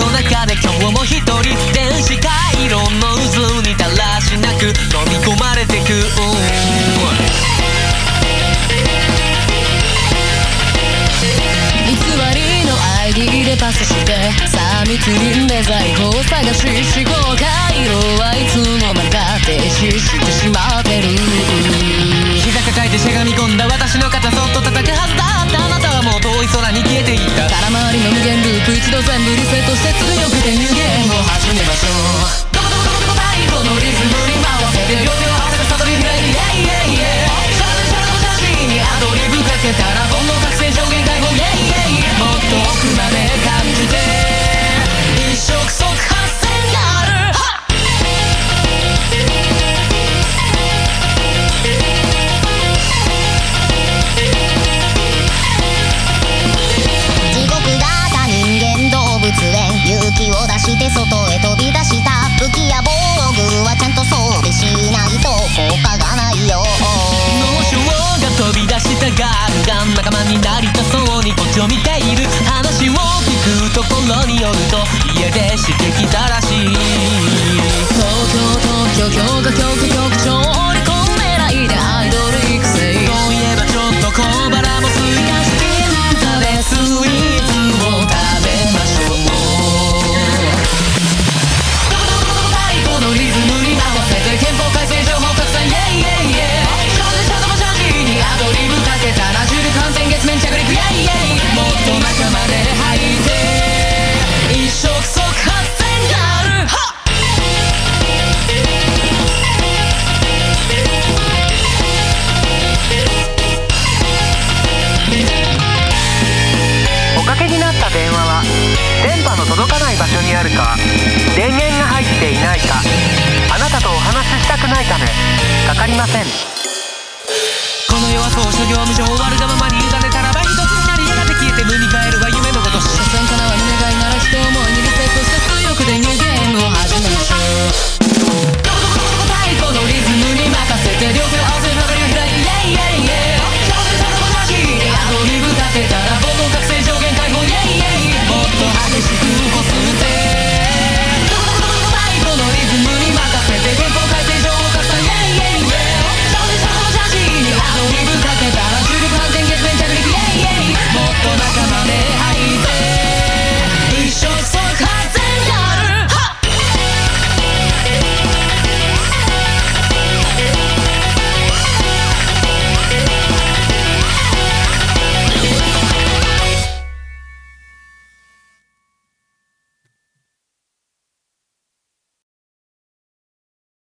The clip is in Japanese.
の中で今日も一人電子回路の渦にだらしなく飲み込まれてく、偽りの ID でパスしてさあ密林で財宝探し思考回路はいつの間に without a か電源が入っていないかあなたとお話ししたくないためかかりません。この夜は当初業務上終わるがままに